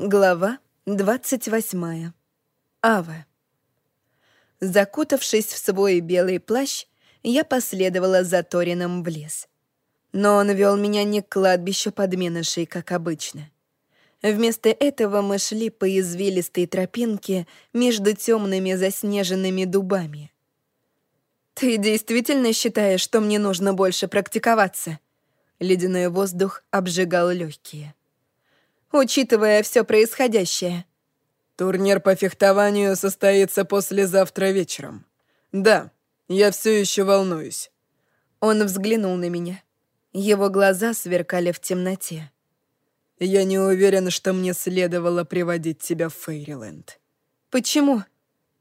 Глава 28. Ава. Закутавшись в свой белый плащ, я последовала за Торином в лес. Но он вел меня не к кладбищу подменышей, как обычно. Вместо этого мы шли по извилистой тропинке между темными заснеженными дубами. «Ты действительно считаешь, что мне нужно больше практиковаться?» Ледяной воздух обжигал легкие. «Учитывая все происходящее». «Турнир по фехтованию состоится послезавтра вечером. Да, я все еще волнуюсь». Он взглянул на меня. Его глаза сверкали в темноте. «Я не уверен, что мне следовало приводить тебя в Фейриленд». «Почему?»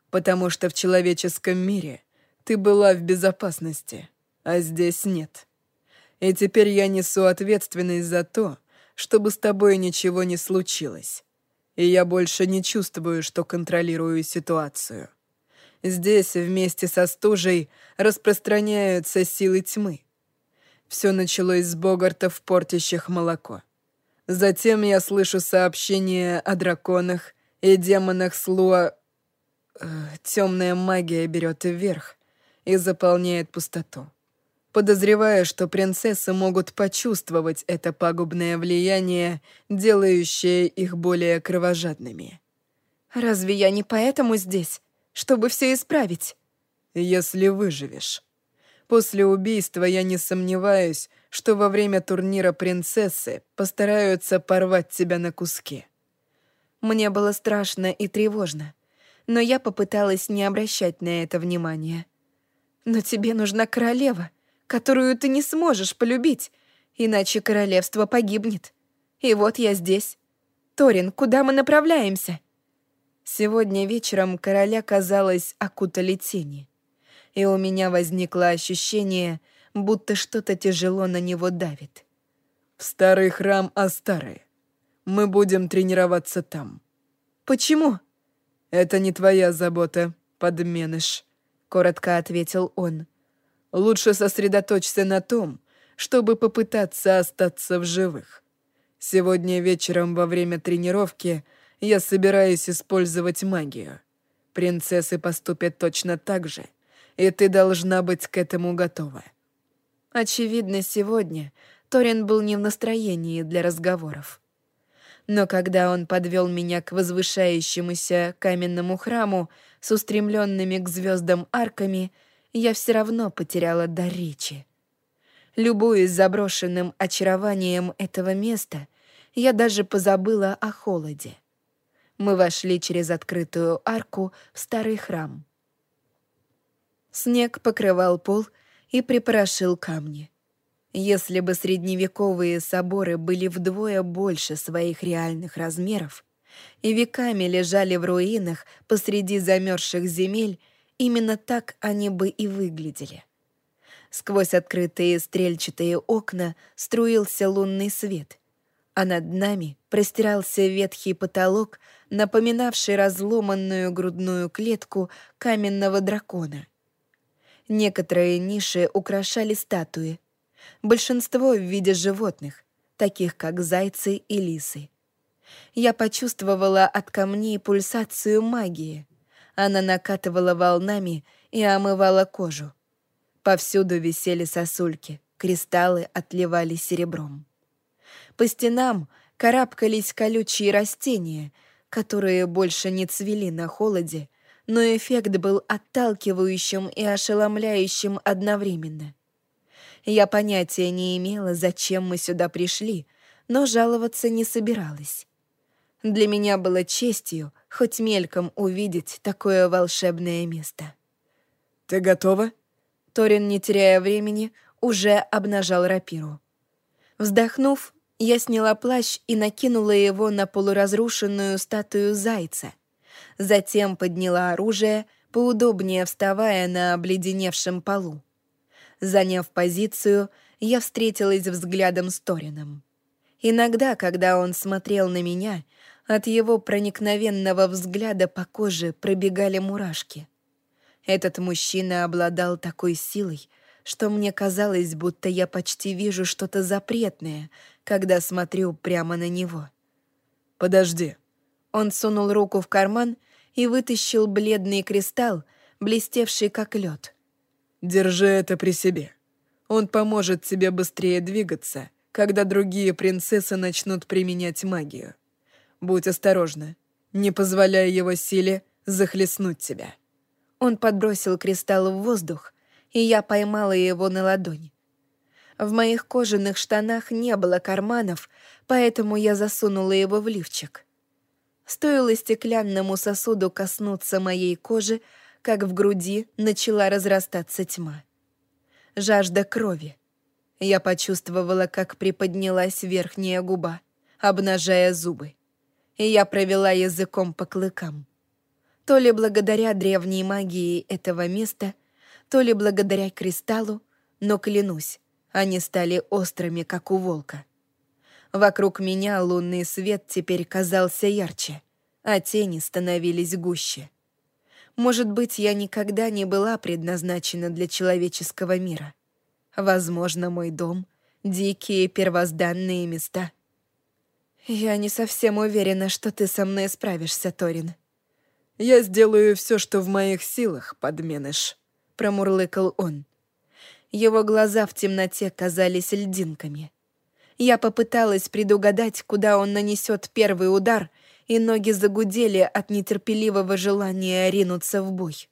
«Потому что в человеческом мире ты была в безопасности, а здесь нет. И теперь я несу ответственность за то, чтобы с тобой ничего не случилось. И я больше не чувствую, что контролирую ситуацию. Здесь вместе со стужей распространяются силы тьмы. Все началось с богартов, портящих молоко. Затем я слышу сообщения о драконах и демонах Слуа... Э, темная магия берет вверх, и заполняет пустоту. Подозревая, что принцессы могут почувствовать это пагубное влияние, делающее их более кровожадными. «Разве я не поэтому здесь, чтобы все исправить?» «Если выживешь. После убийства я не сомневаюсь, что во время турнира принцессы постараются порвать тебя на куски». Мне было страшно и тревожно, но я попыталась не обращать на это внимания. Но тебе нужна королева, которую ты не сможешь полюбить, иначе королевство погибнет. И вот я здесь. Торин, куда мы направляемся?» Сегодня вечером короля, казалось, окутали тени. И у меня возникло ощущение, будто что-то тяжело на него давит. «В старый храм Астары. Мы будем тренироваться там». «Почему?» «Это не твоя забота, подменыш». — коротко ответил он. «Лучше сосредоточься на том, чтобы попытаться остаться в живых. Сегодня вечером во время тренировки я собираюсь использовать магию. Принцессы поступят точно так же, и ты должна быть к этому готова». Очевидно, сегодня Торин был не в настроении для разговоров. Но когда он подвел меня к возвышающемуся каменному храму с устремленными к звездам арками, я все равно потеряла дар речи. Любуясь заброшенным очарованием этого места, я даже позабыла о холоде. Мы вошли через открытую арку в старый храм. Снег покрывал пол и припорошил камни. Если бы средневековые соборы были вдвое больше своих реальных размеров и веками лежали в руинах посреди замерзших земель, именно так они бы и выглядели. Сквозь открытые стрельчатые окна струился лунный свет, а над нами простирался ветхий потолок, напоминавший разломанную грудную клетку каменного дракона. Некоторые ниши украшали статуи — большинство в виде животных, таких как зайцы и лисы. Я почувствовала от камней пульсацию магии. Она накатывала волнами и омывала кожу. Повсюду висели сосульки, кристаллы отливали серебром. По стенам карабкались колючие растения, которые больше не цвели на холоде, но эффект был отталкивающим и ошеломляющим одновременно. Я понятия не имела, зачем мы сюда пришли, но жаловаться не собиралась. Для меня было честью хоть мельком увидеть такое волшебное место. «Ты готова?» Торин, не теряя времени, уже обнажал рапиру. Вздохнув, я сняла плащ и накинула его на полуразрушенную статую зайца. Затем подняла оружие, поудобнее вставая на обледеневшем полу. Заняв позицию, я встретилась взглядом с Торином. Иногда, когда он смотрел на меня, от его проникновенного взгляда по коже пробегали мурашки. Этот мужчина обладал такой силой, что мне казалось, будто я почти вижу что-то запретное, когда смотрю прямо на него. «Подожди», Он сунул руку в карман и вытащил бледный кристалл, блестевший как лед. «Держи это при себе. Он поможет тебе быстрее двигаться, когда другие принцессы начнут применять магию. Будь осторожна, не позволяй его силе захлестнуть тебя». Он подбросил кристалл в воздух, и я поймала его на ладонь. В моих кожаных штанах не было карманов, поэтому я засунула его в лифчик. Стоило стеклянному сосуду коснуться моей кожи, как в груди начала разрастаться тьма. Жажда крови. Я почувствовала, как приподнялась верхняя губа, обнажая зубы. И я провела языком по клыкам. То ли благодаря древней магии этого места, то ли благодаря кристаллу, но клянусь, они стали острыми, как у волка. Вокруг меня лунный свет теперь казался ярче, а тени становились гуще. Может быть, я никогда не была предназначена для человеческого мира. Возможно, мой дом — дикие первозданные места. Я не совсем уверена, что ты со мной справишься, Торин. «Я сделаю все, что в моих силах, подменыш», — промурлыкал он. Его глаза в темноте казались льдинками. Я попыталась предугадать, куда он нанесет первый удар, и ноги загудели от нетерпеливого желания ринуться в бой.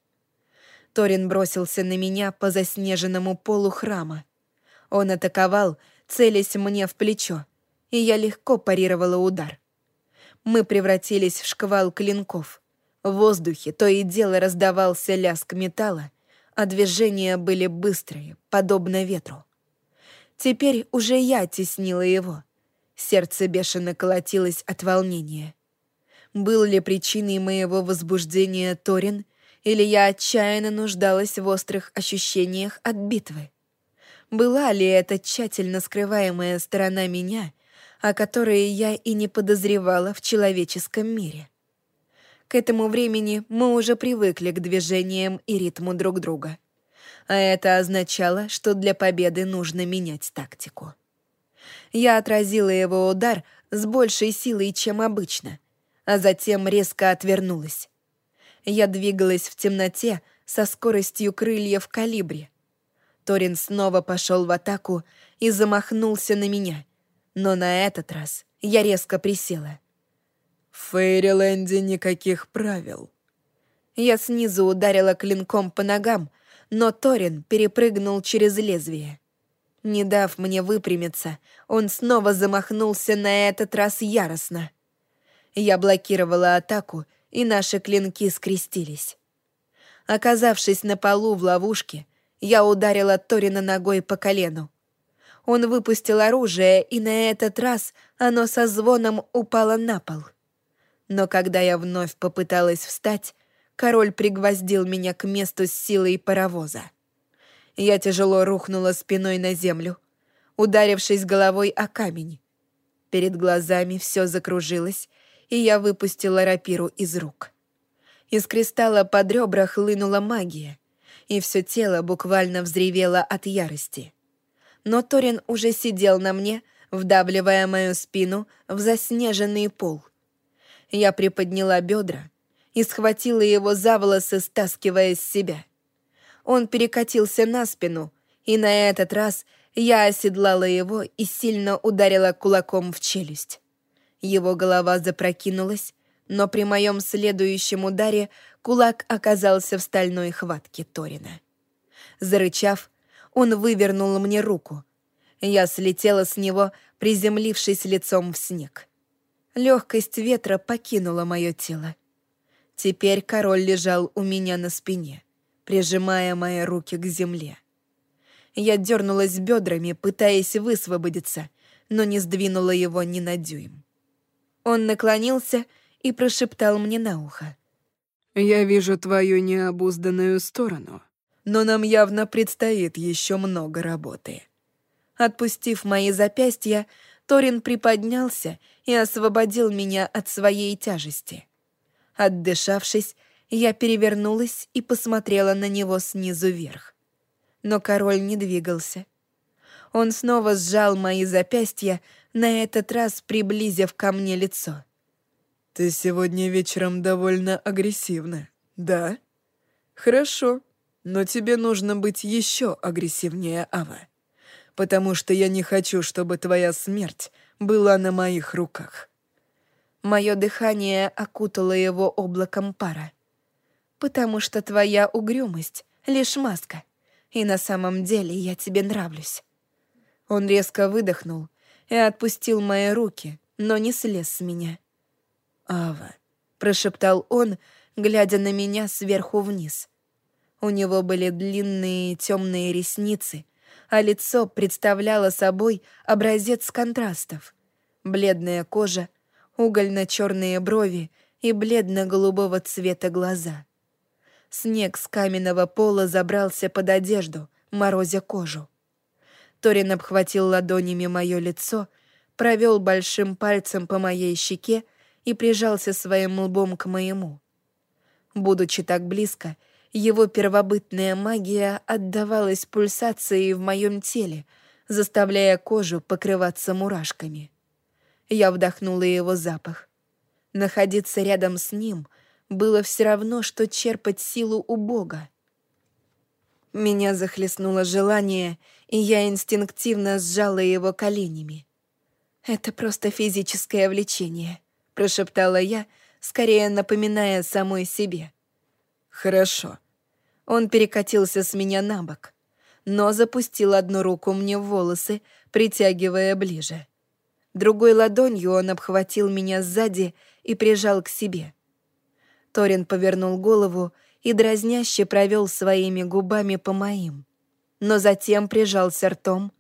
Торин бросился на меня по заснеженному полу храма. Он атаковал, целясь мне в плечо, и я легко парировала удар. Мы превратились в шквал клинков. В воздухе то и дело раздавался лязг металла, а движения были быстрые, подобно ветру. Теперь уже я теснила его. Сердце бешено колотилось от волнения. Был ли причиной моего возбуждения Торин, или я отчаянно нуждалась в острых ощущениях от битвы? Была ли это тщательно скрываемая сторона меня, о которой я и не подозревала в человеческом мире? К этому времени мы уже привыкли к движениям и ритму друг друга. А это означало, что для победы нужно менять тактику. Я отразила его удар с большей силой, чем обычно, а затем резко отвернулась. Я двигалась в темноте со скоростью крыльев калибри. Торин снова пошел в атаку и замахнулся на меня, но на этот раз я резко присела — в Фейриленде никаких правил. Я снизу ударила клинком по ногам, но Торин перепрыгнул через лезвие. Не дав мне выпрямиться, он снова замахнулся на этот раз яростно. Я блокировала атаку, и наши клинки скрестились. Оказавшись на полу в ловушке, я ударила Торина ногой по колену. Он выпустил оружие, и на этот раз оно со звоном упало на пол. Но когда я вновь попыталась встать, король пригвоздил меня к месту с силой паровоза. Я тяжело рухнула спиной на землю, ударившись головой о камень. Перед глазами все закружилось, и я выпустила рапиру из рук. Из кристалла под ребра хлынула магия, и все тело буквально взревело от ярости. Но Торин уже сидел на мне, вдавливая мою спину в заснеженный пол — я приподняла бедра и схватила его за волосы, стаскивая с себя. Он перекатился на спину, и на этот раз я оседлала его и сильно ударила кулаком в челюсть. Его голова запрокинулась, но при моем следующем ударе кулак оказался в стальной хватке Торина. Зарычав, он вывернул мне руку. Я слетела с него, приземлившись лицом в снег. Легкость ветра покинула мое тело. Теперь король лежал у меня на спине, прижимая мои руки к земле. Я дернулась бедрами, пытаясь высвободиться, но не сдвинула его ни на дюйм. Он наклонился и прошептал мне на ухо. «Я вижу твою необузданную сторону, но нам явно предстоит еще много работы». Отпустив мои запястья, Торин приподнялся и освободил меня от своей тяжести. Отдышавшись, я перевернулась и посмотрела на него снизу вверх. Но король не двигался. Он снова сжал мои запястья, на этот раз приблизив ко мне лицо. «Ты сегодня вечером довольно агрессивна, да? Хорошо, но тебе нужно быть еще агрессивнее, Ава. Потому что я не хочу, чтобы твоя смерть была на моих руках». Мое дыхание окутало его облаком пара. «Потому что твоя угрюмость — лишь маска, и на самом деле я тебе нравлюсь». Он резко выдохнул и отпустил мои руки, но не слез с меня. «Ава», — прошептал он, глядя на меня сверху вниз. У него были длинные темные ресницы, а лицо представляло собой образец контрастов. Бледная кожа, угольно-черные брови и бледно-голубого цвета глаза. Снег с каменного пола забрался под одежду, морозя кожу. Торин обхватил ладонями мое лицо, провел большим пальцем по моей щеке и прижался своим лбом к моему. Будучи так близко, его первобытная магия отдавалась пульсацией в моем теле, заставляя кожу покрываться мурашками. Я вдохнула его запах. Находиться рядом с ним было все равно, что черпать силу у Бога. Меня захлестнуло желание, и я инстинктивно сжала его коленями. «Это просто физическое влечение», прошептала я, скорее напоминая самой себе. «Хорошо». Он перекатился с меня на бок, но запустил одну руку мне в волосы, притягивая ближе. Другой ладонью он обхватил меня сзади и прижал к себе. Торин повернул голову и дразняще провел своими губами по моим, но затем прижался ртом,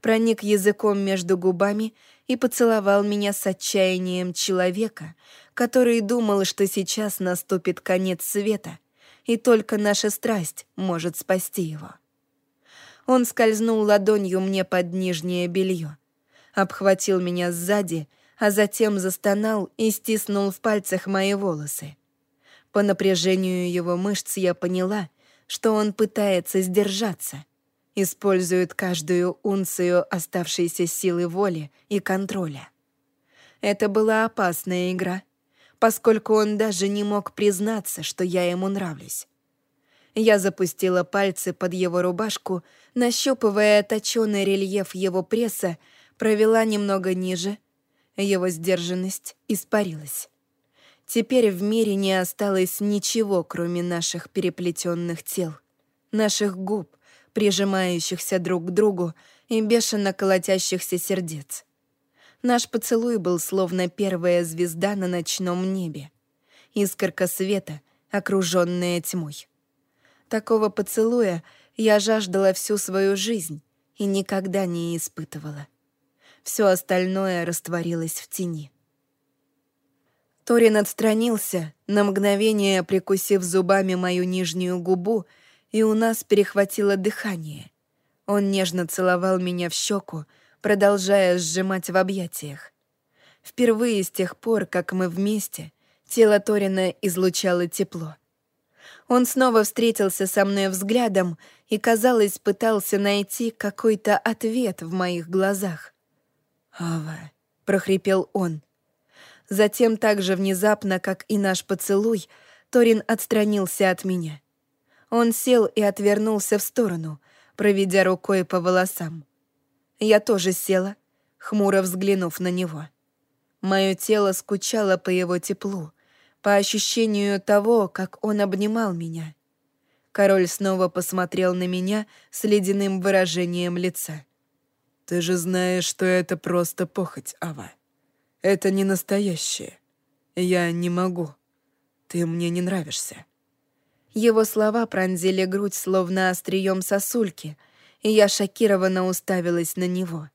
проник языком между губами и поцеловал меня с отчаянием человека, который думал, что сейчас наступит конец света, и только наша страсть может спасти его. Он скользнул ладонью мне под нижнее белье, обхватил меня сзади, а затем застонал и стиснул в пальцах мои волосы. По напряжению его мышц я поняла, что он пытается сдержаться — использует каждую унцию оставшейся силы воли и контроля. Это была опасная игра, поскольку он даже не мог признаться, что я ему нравлюсь. Я запустила пальцы под его рубашку, нащупывая точёный рельеф его пресса, провела немного ниже. Его сдержанность испарилась. Теперь в мире не осталось ничего, кроме наших переплетенных тел, наших губ, прижимающихся друг к другу и бешено колотящихся сердец. Наш поцелуй был словно первая звезда на ночном небе. Искорка света, окруженная тьмой. Такого поцелуя я жаждала всю свою жизнь и никогда не испытывала. Все остальное растворилось в тени. Торин отстранился, на мгновение прикусив зубами мою нижнюю губу и у нас перехватило дыхание. Он нежно целовал меня в щеку, продолжая сжимать в объятиях. Впервые с тех пор, как мы вместе, тело Торина излучало тепло. Он снова встретился со мной взглядом и, казалось, пытался найти какой-то ответ в моих глазах. «Ава», — прохрипел он. Затем так же внезапно, как и наш поцелуй, Торин отстранился от меня. Он сел и отвернулся в сторону, проведя рукой по волосам. Я тоже села, хмуро взглянув на него. Мое тело скучало по его теплу, по ощущению того, как он обнимал меня. Король снова посмотрел на меня с ледяным выражением лица. «Ты же знаешь, что это просто похоть, Ава. Это не настоящее. Я не могу. Ты мне не нравишься». Его слова пронзили грудь словно острием сосульки, и я шокированно уставилась на него.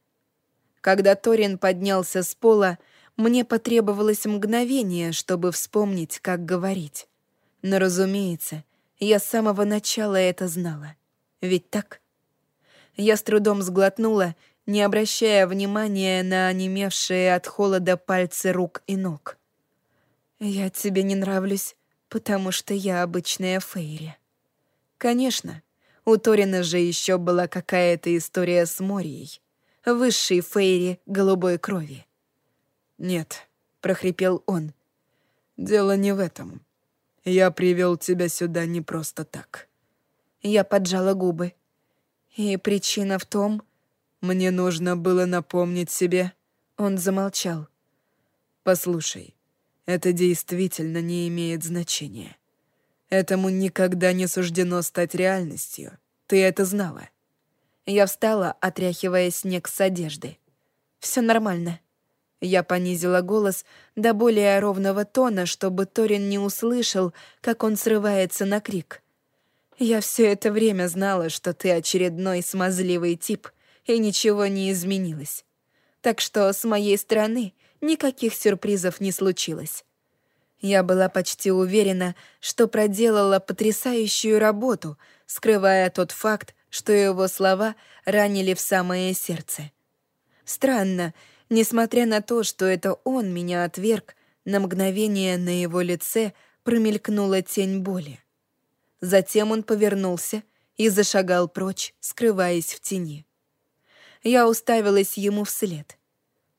Когда Торин поднялся с пола, мне потребовалось мгновение, чтобы вспомнить, как говорить. Но, разумеется, я с самого начала это знала. Ведь так? Я с трудом сглотнула, не обращая внимания на онемевшие от холода пальцы рук и ног. «Я тебе не нравлюсь», потому что я обычная Фейри. Конечно, у Торина же еще была какая-то история с Морией, высшей Фейри голубой крови. «Нет», — прохрипел он, Дело не в этом. Я привел тебя сюда не просто так. Я поджала губы. И причина в том... Мне нужно было напомнить себе... Он замолчал. Послушай, это действительно не имеет значения. Этому никогда не суждено стать реальностью. Ты это знала. Я встала, отряхивая снег с одежды. Все нормально. Я понизила голос до более ровного тона, чтобы Торин не услышал, как он срывается на крик. «Я все это время знала, что ты очередной смазливый тип, и ничего не изменилось. Так что с моей стороны никаких сюрпризов не случилось. Я была почти уверена, что проделала потрясающую работу, скрывая тот факт, что его слова ранили в самое сердце. Странно, несмотря на то, что это он меня отверг, на мгновение на его лице промелькнула тень боли. Затем он повернулся и зашагал прочь, скрываясь в тени. Я уставилась ему вслед.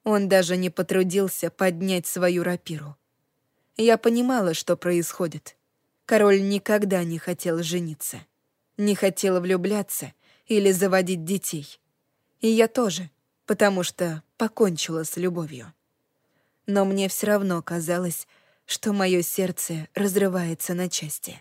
Он даже не потрудился поднять свою рапиру. Я понимала, что происходит. Король никогда не хотел жениться, не хотел влюбляться или заводить детей. И я тоже, потому что покончила с любовью. Но мне все равно казалось, что мое сердце разрывается на части.